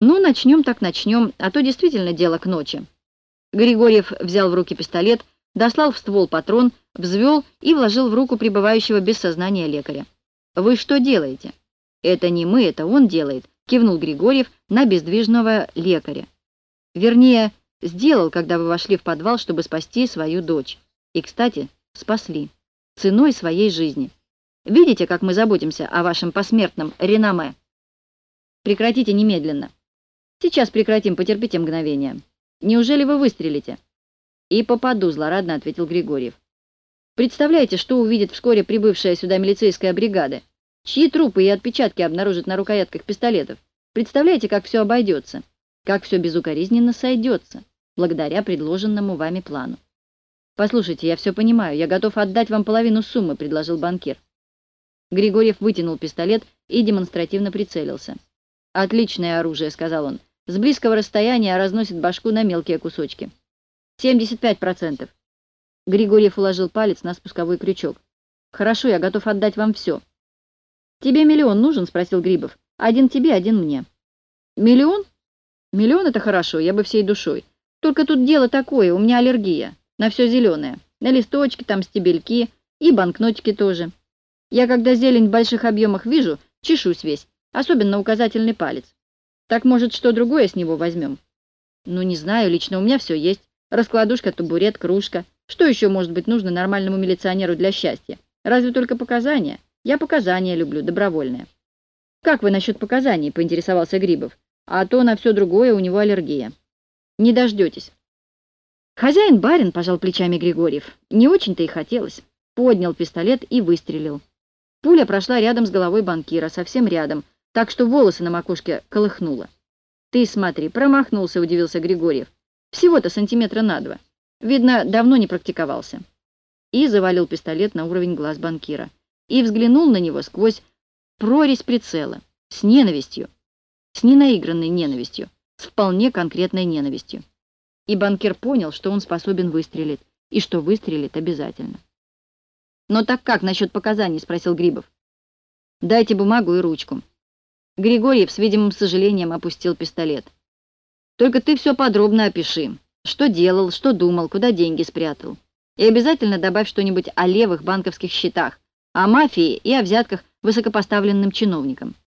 Ну, начнем так начнем, а то действительно дело к ночи. Григорьев взял в руки пистолет, дослал в ствол патрон, взвел и вложил в руку пребывающего без сознания лекаря. «Вы что делаете?» «Это не мы, это он делает», — кивнул Григорьев на бездвижного лекаря. «Вернее, сделал, когда вы вошли в подвал, чтобы спасти свою дочь. И, кстати, спасли. Ценой своей жизни. Видите, как мы заботимся о вашем посмертном реноме? Прекратите немедленно. Сейчас прекратим, потерпите мгновение. Неужели вы выстрелите?» «И попаду», — злорадно ответил Григорьев. «Представляете, что увидит вскоре прибывшая сюда милицейская бригада? Чьи трупы и отпечатки обнаружат на рукоятках пистолетов? Представляете, как все обойдется? Как все безукоризненно сойдется, благодаря предложенному вами плану?» «Послушайте, я все понимаю, я готов отдать вам половину суммы», — предложил банкир. Григорьев вытянул пистолет и демонстративно прицелился. «Отличное оружие», — сказал он. С близкого расстояния разносит башку на мелкие кусочки. 75%. Григорьев уложил палец на спусковой крючок. Хорошо, я готов отдать вам все. Тебе миллион нужен? Спросил Грибов. Один тебе, один мне. Миллион? Миллион — это хорошо, я бы всей душой. Только тут дело такое, у меня аллергия. На все зеленое. На листочки, там стебельки и банкнотики тоже. Я когда зелень в больших объемах вижу, чешусь весь, особенно указательный палец. Так, может, что другое с него возьмем? Ну, не знаю, лично у меня все есть. Раскладушка, табурет, кружка. Что еще может быть нужно нормальному милиционеру для счастья? Разве только показания? Я показания люблю, добровольные. Как вы насчет показаний, поинтересовался Грибов. А то на все другое у него аллергия. Не дождетесь. Хозяин-барин, пожал плечами Григорьев. Не очень-то и хотелось. Поднял пистолет и выстрелил. Пуля прошла рядом с головой банкира, совсем рядом, так что волосы на макушке колыхнуло. «Ты смотри, промахнулся», — удивился Григорьев. «Всего-то сантиметра на два. Видно, давно не практиковался». И завалил пистолет на уровень глаз банкира. И взглянул на него сквозь прорезь прицела. С ненавистью. С ненаигранной ненавистью. С вполне конкретной ненавистью. И банкир понял, что он способен выстрелить. И что выстрелит обязательно. «Но так как насчет показаний?» — спросил Грибов. «Дайте бумагу и ручку». Григорьев с видимым сожалением опустил пистолет. «Только ты все подробно опиши. Что делал, что думал, куда деньги спрятал. И обязательно добавь что-нибудь о левых банковских счетах, о мафии и о взятках высокопоставленным чиновникам.